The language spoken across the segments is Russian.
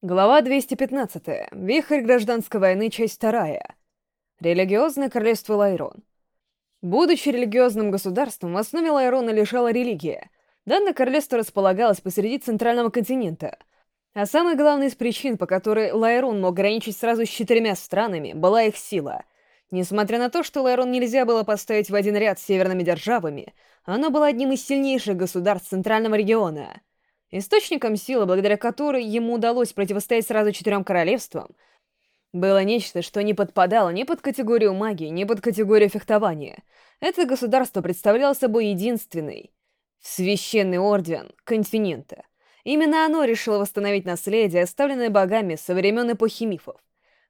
Глава 215. Вихрь гражданской войны, часть 2. Религиозное королевство Лайрон. Будучи религиозным государством, в основе Лайрона лежала религия. Данное королевство располагалось посреди центрального континента. А самой главной из причин, по которой Лайрон мог граничить сразу с четырьмя странами, была их сила. Несмотря на то, что Лайрон нельзя было поставить в один ряд с северными державами, оно было одним из сильнейших государств центрального региона — Источником силы, благодаря которой ему удалось противостоять сразу четырем королевствам, было нечто, что не подпадало ни под категорию магии, ни под категорию фехтования. Это государство представляло собой единственный священный орден континента. Именно оно решило восстановить наследие, оставленное богами со времен эпохи мифов.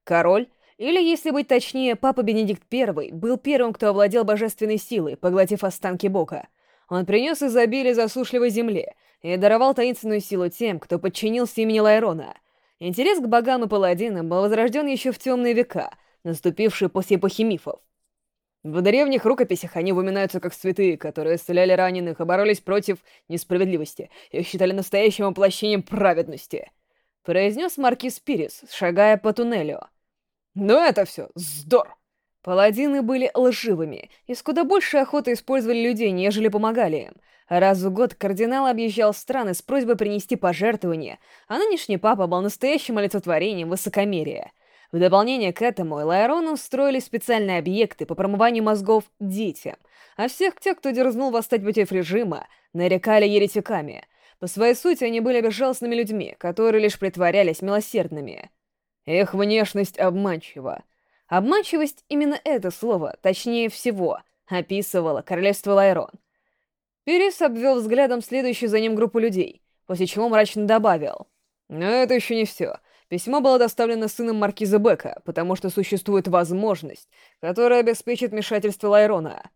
Король, или, если быть точнее, Папа Бенедикт I, был первым, кто овладел божественной силой, поглотив останки бога. Он принес изобилие засушливой земле — и даровал таинственную силу тем, кто подчинился имени Лайрона. Интерес к богам и паладинам был возрожден еще в темные века, наступившие после эпохи мифов. В древних рукописях они упоминаются как святые, которые исцеляли раненых и боролись против несправедливости. Их считали настоящим воплощением праведности. Произнес маркиз Пирис, шагая по туннелю. Но «Ну это все здор! Паладины были лживыми и с куда большей охотой использовали людей, нежели помогали им. Раз в год кардинал объезжал страны с просьбой принести пожертвования, а нынешний папа был настоящим олицетворением высокомерия. В дополнение к этому Лайрону устроили специальные объекты по промыванию мозгов детям, а всех тех, кто дерзнул восстать против режима, нарекали еретиками. По своей сути, они были безжалостными людьми, которые лишь притворялись милосердными. Их внешность обманчива. Обманчивость — именно это слово, точнее всего, описывало королевство Лайрон — Перес обвел взглядом следующую за ним группу людей, после чего мрачно добавил. «Но это еще не все. Письмо было доставлено сыном маркиза Бека, потому что существует возможность, которая обеспечит вмешательство Лайрона.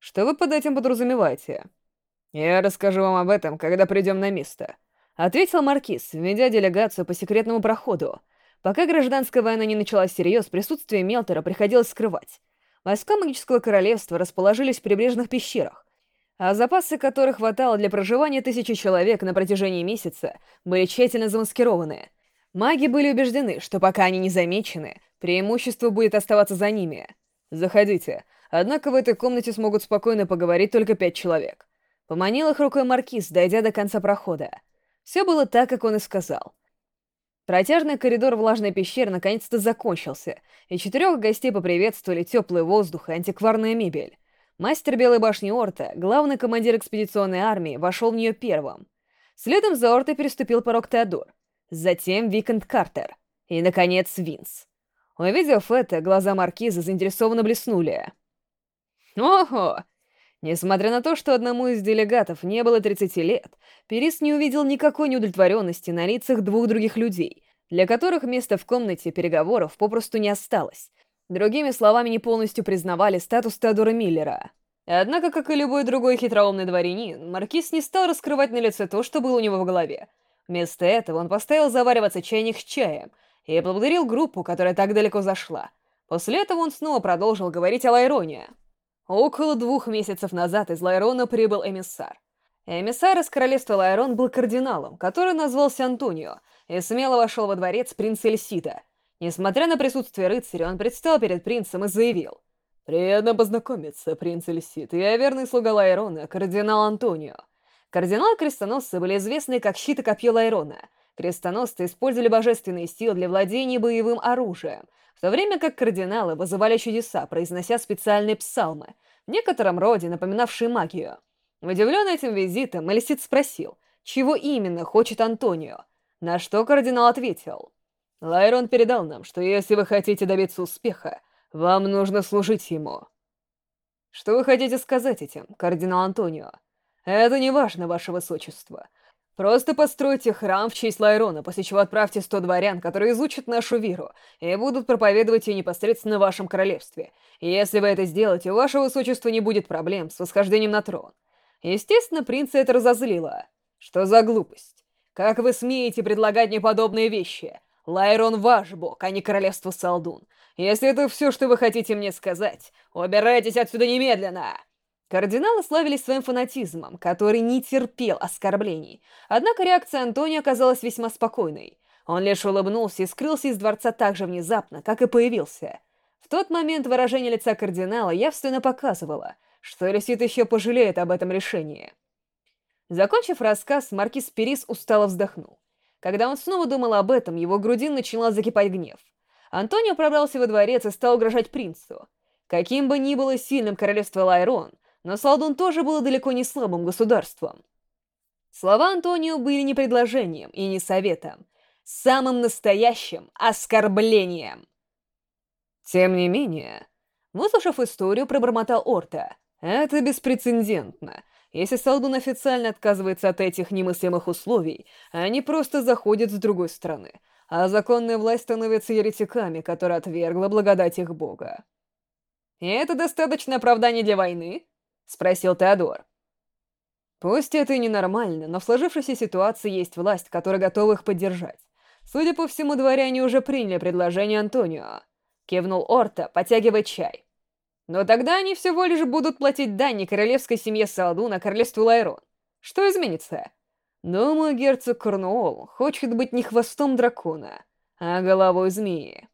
Что вы под этим подразумеваете?» «Я расскажу вам об этом, когда придем на место», — ответил маркиз, ведя делегацию по секретному проходу. Пока гражданская война не началась всерьез, присутствие Мелтера приходилось скрывать. Войска магического королевства расположились в прибрежных пещерах, а запасы которых хватало для проживания тысячи человек на протяжении месяца, были тщательно замаскированы. Маги были убеждены, что пока они не замечены, преимущество будет оставаться за ними. «Заходите. Однако в этой комнате смогут спокойно поговорить только пять человек». Поманил их рукой маркиз, дойдя до конца прохода. Все было так, как он и сказал. Протяжный коридор влажной пещеры наконец-то закончился, и четырех гостей поприветствовали теплый воздух и антикварная мебель. Мастер Белой башни Орта, главный командир экспедиционной армии, вошел в нее первым. Следом за Ортой переступил порог Теодор. Затем Викант Картер. И, наконец, Винс. Увидев это, глаза Маркиза заинтересованно блеснули. Ого! Несмотря на то, что одному из делегатов не было 30 лет, Перис не увидел никакой неудовлетворенности на лицах двух других людей, для которых места в комнате переговоров попросту не осталось, Другими словами, не полностью признавали статус Теодора Миллера. Однако, как и любой другой хитроумный дворянин, Маркиз не стал раскрывать на лице то, что было у него в голове. Вместо этого он поставил завариваться чайник с чаем и поблагодарил группу, которая так далеко зашла. После этого он снова продолжил говорить о Лайроне. Около двух месяцев назад из Лайрона прибыл эмиссар. Эмиссар из королевства Лайрон был кардиналом, который назвался Антонио, и смело вошел во дворец принца Эльсита — Несмотря на присутствие рыцаря, он предстал перед принцем и заявил. «Приятно познакомиться, принц Эльсит. Я верный слуга Лайрона, кардинал Антонио». Кардинал-крестоносцы были известны как щит и копье Лайрона. Крестоносцы использовали божественные силы для владения боевым оружием, в то время как кардиналы вызывали чудеса, произнося специальные псалмы, в некотором роде напоминавшие магию. Удивленный этим визитом, Эльсит спросил, чего именно хочет Антонио, на что кардинал ответил — Лайрон передал нам, что если вы хотите добиться успеха, вам нужно служить ему. Что вы хотите сказать этим, кардинал Антонио? Это не важно, ваше высочество. Просто постройте храм в честь Лайрона, после чего отправьте сто дворян, которые изучат нашу веру, и будут проповедовать ее непосредственно в вашем королевстве. Если вы это сделаете, у вашего высочества не будет проблем с восхождением на трон. Естественно, принца это разозлило. Что за глупость? Как вы смеете предлагать мне подобные вещи? Лайрон ваш бог, а не королевство Салдун. Если это все, что вы хотите мне сказать, убирайтесь отсюда немедленно!» Кардиналы славились своим фанатизмом, который не терпел оскорблений. Однако реакция Антонио оказалась весьма спокойной. Он лишь улыбнулся и скрылся из дворца так же внезапно, как и появился. В тот момент выражение лица кардинала явственно показывало, что Элисит еще пожалеет об этом решении. Закончив рассказ, маркиз Перис устало вздохнул. Когда он снова думал об этом, его грудин начала закипать гнев. Антонио пробрался во дворец и стал угрожать принцу. Каким бы ни было сильным королевство Лайрон, но Салдун тоже было далеко не слабым государством. Слова Антонио были не предложением и не советом, самым настоящим оскорблением. Тем не менее, выслушав историю, пробормотал Орта. Это беспрецедентно. Если Салдун официально отказывается от этих немыслимых условий, они просто заходят с другой стороны, а законная власть становится еретиками, которые отвергла благодать их бога. «И это достаточно оправдание для войны?» — спросил Теодор. «Пусть это и ненормально, но в сложившейся ситуации есть власть, которая готова их поддержать. Судя по всему, дворяне уже приняли предложение Антонио», — кивнул Орта, потягивая чай. «Но тогда они всего лишь будут платить дань королевской семье Салдуна, а королевству Лайрон. Что изменится?» «Думаю, герцог Корнуолл хочет быть не хвостом дракона, а головой змеи».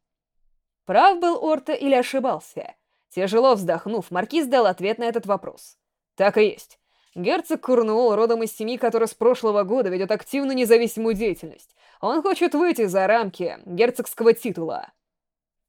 Прав был Орта или ошибался? Тяжело вздохнув, Маркиз дал ответ на этот вопрос. Так и есть. Герцог Курнуол, родом из семьи, которая с прошлого года ведет активную независимую деятельность. Он хочет выйти за рамки герцогского титула.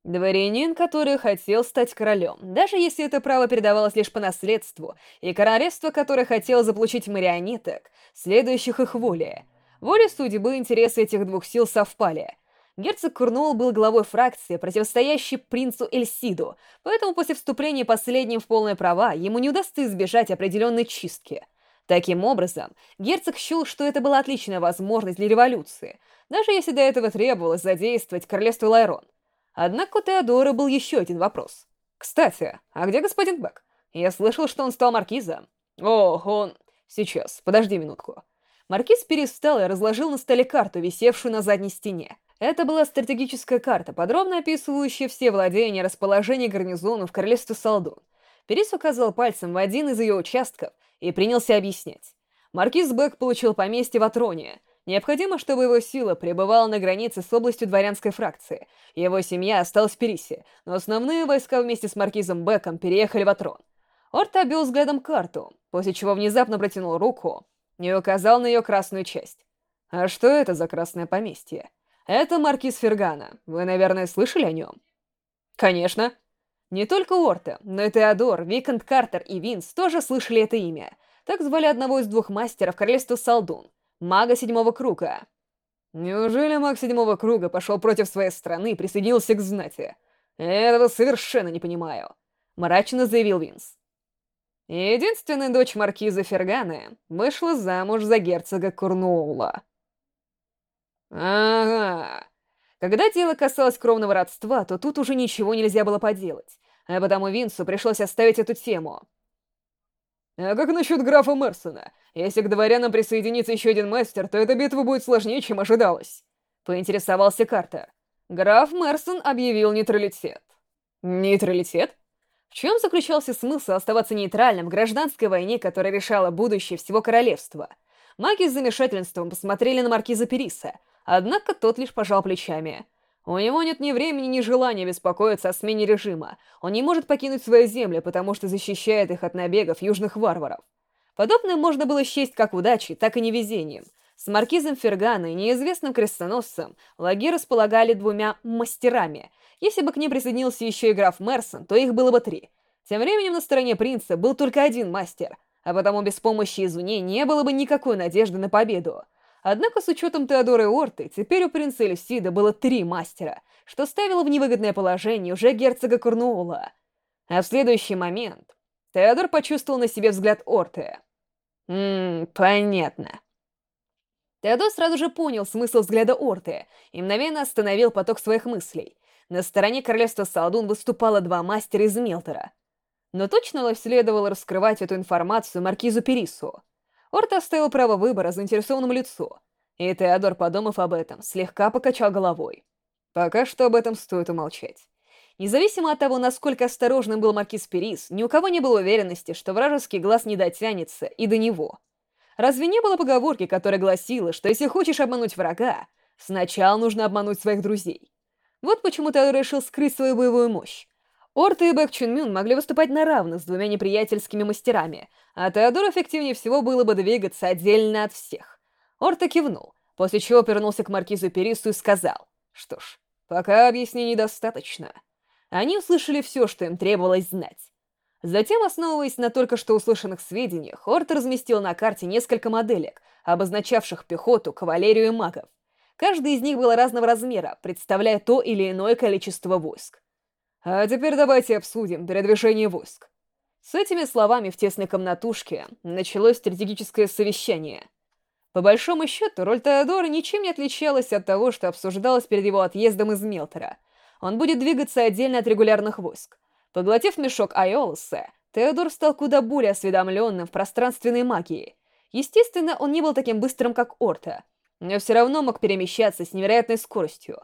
Дворянин, который хотел стать королем, даже если это право передавалось лишь по наследству, и королевство, которое хотело заполучить марионеток, следующих их воле. Воля судьбы и интересы этих двух сил совпали — Герцог Курнул был главой фракции, противостоящей принцу Эльсиду, поэтому после вступления последним в полные права ему не удастся избежать определенной чистки. Таким образом, герцог счел, что это была отличная возможность для революции, даже если до этого требовалось задействовать королевство Лайрон. Однако у Теодора был еще один вопрос. «Кстати, а где господин Бек? Я слышал, что он стал маркизом». «О, он...» «Сейчас, подожди минутку». Маркиз перестал и разложил на столе карту, висевшую на задней стене. Это была стратегическая карта, подробно описывающая все владения и расположение гарнизонов королевства Салдун. Перес указал пальцем в один из ее участков и принялся объяснять. Маркиз Бэк получил поместье в Атроне. Необходимо, чтобы его сила пребывала на границе с областью дворянской фракции. Его семья осталась в Перисе, но основные войска вместе с Маркизом Бэком переехали в Атрон. Орт обвел взглядом карту, после чего внезапно протянул руку и указал на ее красную часть. «А что это за красное поместье?» Это маркиз Фергана. Вы, наверное, слышали о нем? Конечно. Не только Орта, но и Теодор, Викант Картер и Винс тоже слышали это имя. Так звали одного из двух мастеров королевства Салдун, мага седьмого круга. Неужели маг седьмого круга пошел против своей страны и присоединился к знати? Этого совершенно не понимаю. Мрачно заявил Винс. Единственная дочь маркиза Фергана вышла замуж за герцога Курнуула. Ага. Когда дело касалось кровного родства, то тут уже ничего нельзя было поделать, а потому Винсу пришлось оставить эту тему. А как насчет графа Мерсона? Если к дворянам присоединится еще один мастер, то эта битва будет сложнее, чем ожидалось. Поинтересовался Картер. Граф Мерсон объявил нейтралитет. Нейтралитет? В чем заключался смысл оставаться нейтральным в гражданской войне, которая решала будущее всего королевства? Маги с замешательством посмотрели на маркиза Периса — Однако тот лишь пожал плечами. У него нет ни времени, ни желания беспокоиться о смене режима. Он не может покинуть свои земли, потому что защищает их от набегов южных варваров. Подобное можно было счесть как удачей, так и невезением. С маркизом Фергана и неизвестным крестоносцем лаги располагали двумя мастерами. Если бы к ним присоединился еще и граф Мерсон, то их было бы три. Тем временем на стороне принца был только один мастер, а потому без помощи извне не было бы никакой надежды на победу. Однако с учетом Теодоры Орты, теперь у принца Эльсида было три мастера, что ставило в невыгодное положение уже герцога Корнуула. А в следующий момент Теодор почувствовал на себе взгляд Орты. «Ммм, понятно». Теодор сразу же понял смысл взгляда Орты и мгновенно остановил поток своих мыслей. На стороне королевства Салдун выступало два мастера из Мелтера. Но точно следовало раскрывать эту информацию маркизу Перису? Орт оставил право выбора заинтересованному лицу, и Теодор, подумав об этом, слегка покачал головой. Пока что об этом стоит умолчать. Независимо от того, насколько осторожным был маркиз Перис, ни у кого не было уверенности, что вражеский глаз не дотянется и до него. Разве не было поговорки, которая гласила, что если хочешь обмануть врага, Сначала нужно обмануть своих друзей. Вот почему Теодор решил скрыть свою боевую мощь. Орта и Бэк Чун Мюн могли выступать на равных с двумя неприятельскими мастерами, а Теодор эффективнее всего было бы двигаться отдельно от всех. Орта кивнул, после чего повернулся к маркизу Перисту и сказал, что ж, пока объяснений достаточно. Они услышали все, что им требовалось знать. Затем, основываясь на только что услышанных сведениях, Орта разместил на карте несколько моделек, обозначавших пехоту, кавалерию и магов. Каждая из них была разного размера, представляя то или иное количество войск. А теперь давайте обсудим передвижение войск. С этими словами в тесной комнатушке началось стратегическое совещание. По большому счету, роль Теодора ничем не отличалась от того, что обсуждалось перед его отъездом из Мелтера. Он будет двигаться отдельно от регулярных войск. Поглотив мешок Айолоса, Теодор стал куда более осведомленным в пространственной магии. Естественно, он не был таким быстрым, как Орта, но все равно мог перемещаться с невероятной скоростью.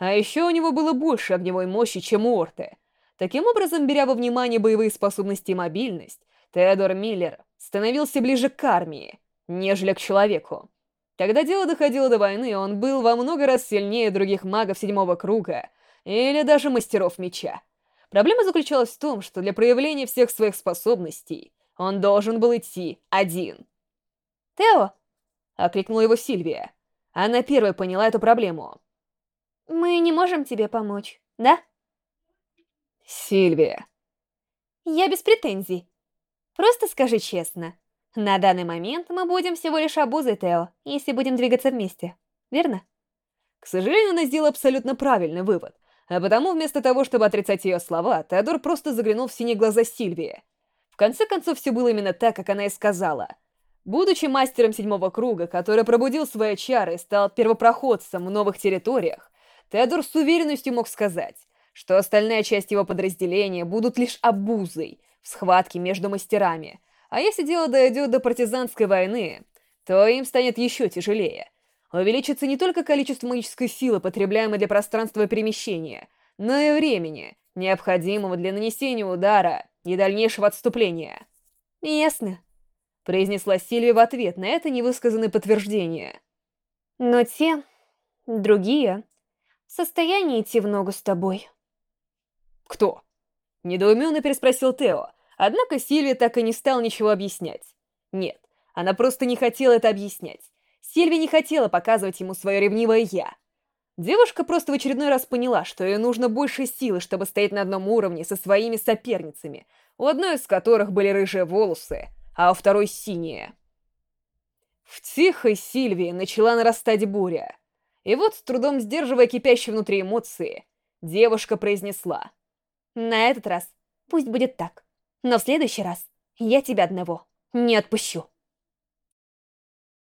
А еще у него было больше огневой мощи, чем у Орты. Таким образом, беря во внимание боевые способности и мобильность, Теодор Миллер становился ближе к армии, нежели к человеку. Когда дело доходило до войны, он был во много раз сильнее других магов седьмого круга или даже мастеров меча. Проблема заключалась в том, что для проявления всех своих способностей он должен был идти один. «Тео!» — окликнула его Сильвия. Она первой поняла эту проблему. Мы не можем тебе помочь, да? Сильвия. Я без претензий. Просто скажи честно. На данный момент мы будем всего лишь обузой, Тео, если будем двигаться вместе. Верно? К сожалению, она сделала абсолютно правильный вывод. А потому, вместо того, чтобы отрицать ее слова, Теодор просто заглянул в синие глаза Сильвии. В конце концов, все было именно так, как она и сказала. Будучи мастером седьмого круга, который пробудил свои чары и стал первопроходцем в новых территориях, Теодор с уверенностью мог сказать, что остальная часть его подразделения будут лишь обузой в схватке между мастерами, а если дело дойдет до партизанской войны, то им станет еще тяжелее. Увеличится не только количество магической силы, потребляемой для пространства перемещения, но и времени, необходимого для нанесения удара и дальнейшего отступления. «Ясно», — произнесла Сильвия в ответ на это невысказанное подтверждение. «Но те, другие, в состоянии идти в ногу с тобой. «Кто?» — недоуменно переспросил Тео, однако Сильвия так и не стал ничего объяснять. Нет, она просто не хотела это объяснять. Сильвия не хотела показывать ему свое ревнивое «я». Девушка просто в очередной раз поняла, что ей нужно больше силы, чтобы стоять на одном уровне со своими соперницами, у одной из которых были рыжие волосы, а у второй синие. В тихой Сильвии начала нарастать буря. И вот, с трудом сдерживая кипящие внутри эмоции, девушка произнесла. «На этот раз пусть будет так, но в следующий раз я тебя одного не отпущу».